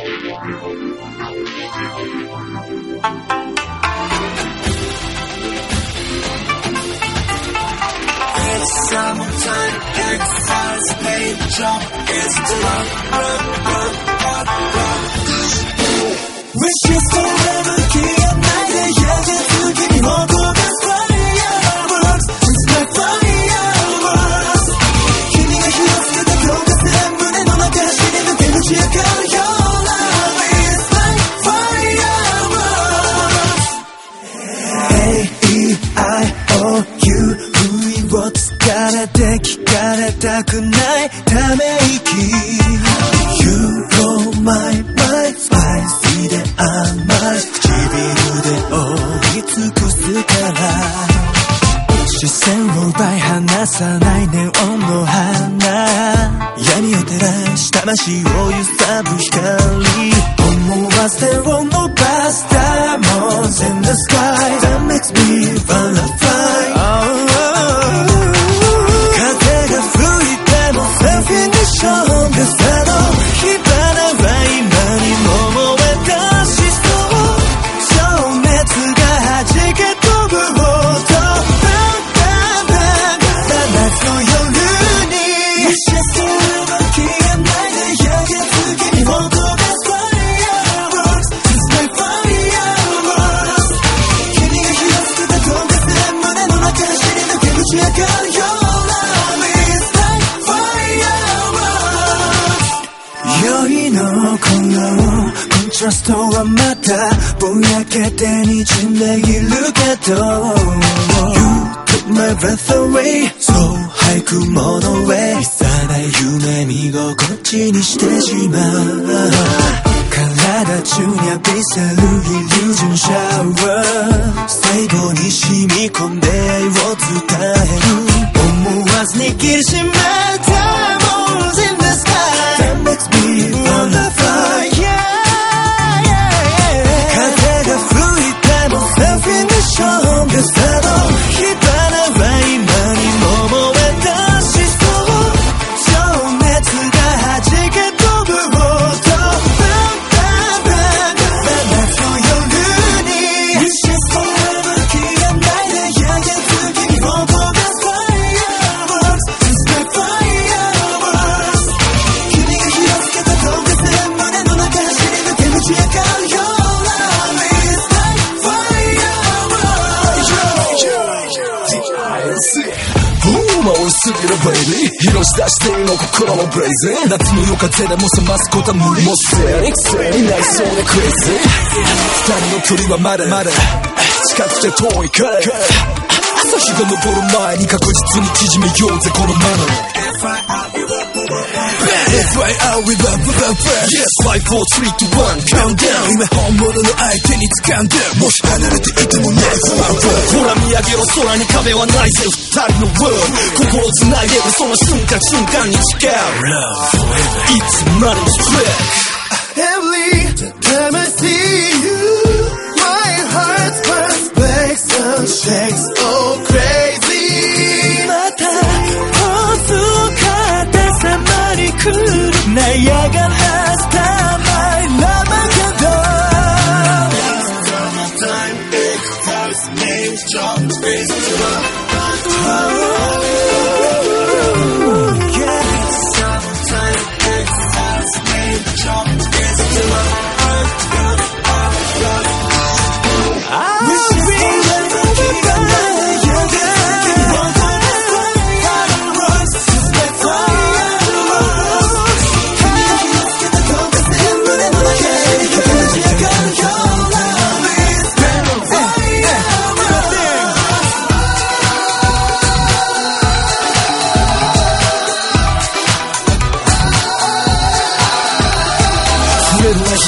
It's summertime, exercise, paid jump is to run, run, run, run, run. Wish you forever, たくないため息。You know my my spicy で甘い。唇で覆い尽くすから。視線を奪い離さないネオンの花闇を照らし魂を揺さぶ光。思わず手を伸ばした。Moons in the sky コントラストはまたぼやけて滲んでいるけど。You took my breath away そう俳句もの上。さな夢見心地にしてしまう。体中に浴びせるイリュージョンシャワー。細胞に染み込んで愛を伝え。る思わず握りしめ Cause すぎるベイビー広し出しての心もブレイズ夏の夜風でも冷ますことは無理。もうすでに癖になりそうでクレイジー二人の距離はまだまだ。近くて遠いから。朝日が昇る前に確実に縮めようぜこのマナー If I out with a Yes, 5, 4, 3, 2, 1 Countdown 今本物の相手に掴んでもし離れていても Never ほら見上げろ空に壁はないぜ二人の world 心繋いでるその瞬間瞬間に誓う Love forever いつまでも spread Every time I see you, my heart burns, breaks and shakes, oh crazy. また細かった様に来る 나야간 하스타 마이 남아간다 Last time, it was names, jump, face to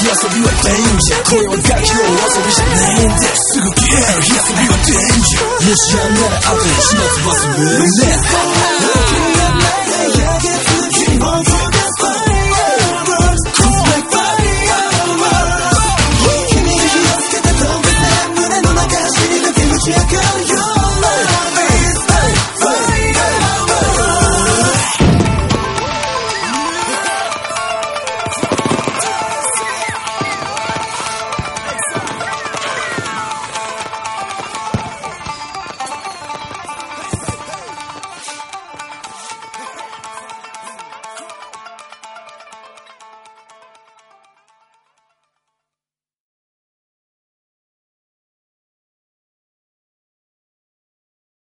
遊びはデンジャーこれは楽器の遊びじゃないんですぐ消える火遊びはデンジャーもしやんなら後に始末忘れるね